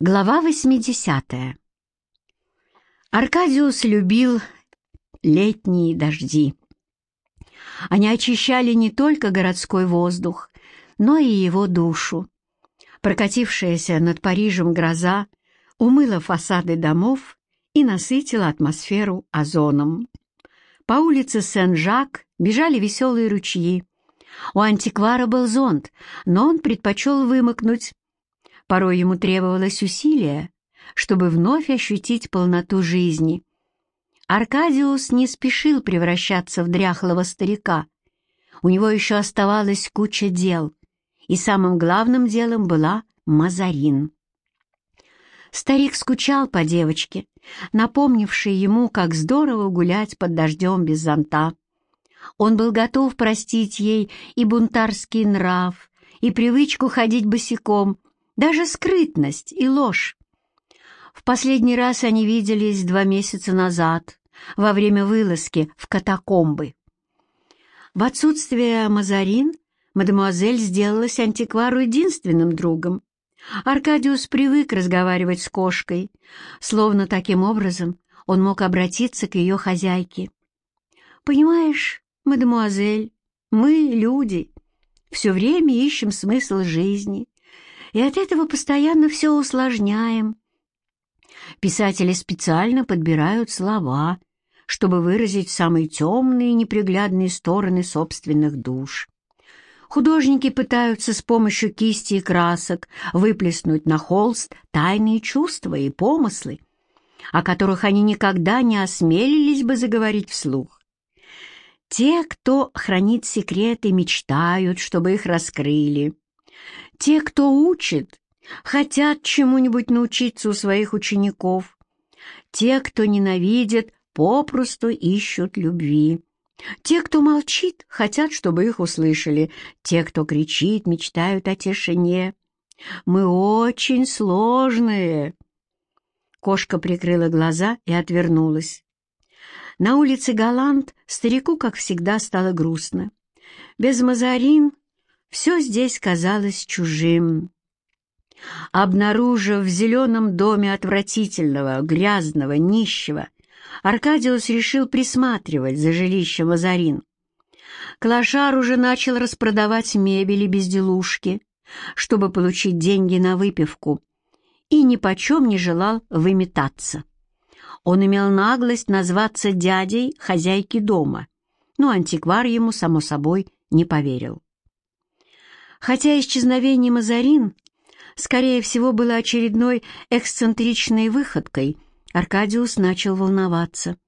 Глава 80. Аркадиус любил летние дожди. Они очищали не только городской воздух, но и его душу. Прокатившаяся над Парижем гроза умыла фасады домов и насытила атмосферу озоном. По улице Сен-Жак бежали веселые ручьи. У антиквара был зонт, но он предпочел вымокнуть Порой ему требовалось усилие, чтобы вновь ощутить полноту жизни. Аркадиус не спешил превращаться в дряхлого старика. У него еще оставалась куча дел, и самым главным делом была Мазарин. Старик скучал по девочке, напомнившей ему, как здорово гулять под дождем без зонта. Он был готов простить ей и бунтарский нрав, и привычку ходить босиком, даже скрытность и ложь. В последний раз они виделись два месяца назад, во время вылазки в катакомбы. В отсутствие Мазарин мадемуазель сделалась антиквару единственным другом. Аркадиус привык разговаривать с кошкой, словно таким образом он мог обратиться к ее хозяйке. «Понимаешь, мадемуазель, мы, люди, все время ищем смысл жизни, и от этого постоянно все усложняем. Писатели специально подбирают слова, чтобы выразить самые темные и неприглядные стороны собственных душ. Художники пытаются с помощью кисти и красок выплеснуть на холст тайные чувства и помыслы, о которых они никогда не осмелились бы заговорить вслух. Те, кто хранит секреты, мечтают, чтобы их раскрыли. Те, кто учит, хотят чему-нибудь научиться у своих учеников. Те, кто ненавидит, попросту ищут любви. Те, кто молчит, хотят, чтобы их услышали. Те, кто кричит, мечтают о тишине. Мы очень сложные. Кошка прикрыла глаза и отвернулась. На улице Галант старику, как всегда, стало грустно. Без Мазарин все здесь казалось чужим. Обнаружив в зеленом доме отвратительного, грязного, нищего, Аркадиус решил присматривать за жилищем Азарин. Клашар уже начал распродавать мебель и безделушки, чтобы получить деньги на выпивку, и ни почем не желал выметаться. Он имел наглость назваться дядей хозяйки дома, но антиквар ему, само собой, не поверил. Хотя исчезновение Мазарин, скорее всего, было очередной эксцентричной выходкой, Аркадиус начал волноваться.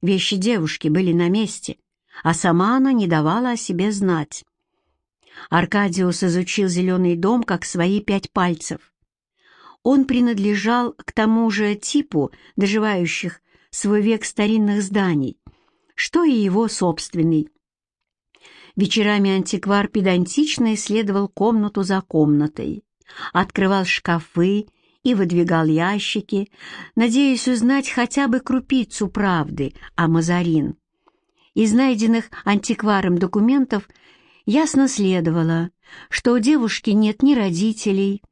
Вещи девушки были на месте, а сама она не давала о себе знать. Аркадиус изучил зеленый дом как свои пять пальцев. Он принадлежал к тому же типу доживающих свой век старинных зданий, что и его собственный. Вечерами антиквар педантично исследовал комнату за комнатой, открывал шкафы и выдвигал ящики, надеясь узнать хотя бы крупицу правды о Мазарин. Из найденных антикваром документов ясно следовало, что у девушки нет ни родителей,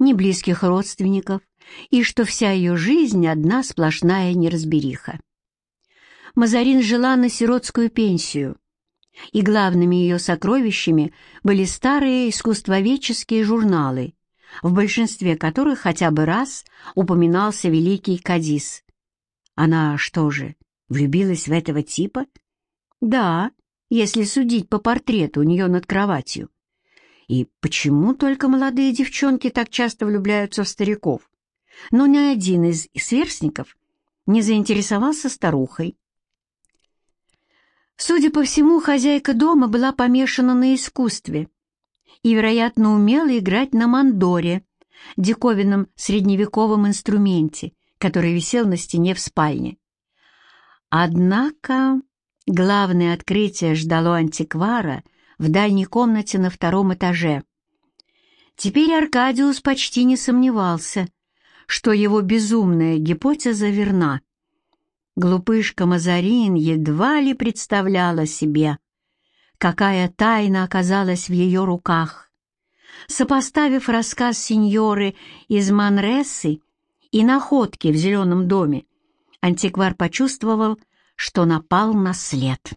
ни близких родственников, и что вся ее жизнь одна сплошная неразбериха. Мазарин жила на сиротскую пенсию, и главными ее сокровищами были старые искусствоведческие журналы, в большинстве которых хотя бы раз упоминался великий Кадис. Она что же, влюбилась в этого типа? Да, если судить по портрету у нее над кроватью. И почему только молодые девчонки так часто влюбляются в стариков? Но ни один из сверстников не заинтересовался старухой. Судя по всему, хозяйка дома была помешана на искусстве и, вероятно, умела играть на мандоре, диковинном средневековом инструменте, который висел на стене в спальне. Однако главное открытие ждало антиквара в дальней комнате на втором этаже. Теперь Аркадиус почти не сомневался, что его безумная гипотеза верна. Глупышка Мазарин едва ли представляла себе, какая тайна оказалась в ее руках. Сопоставив рассказ сеньоры из Манрессы и находки в зеленом доме, антиквар почувствовал, что напал на след.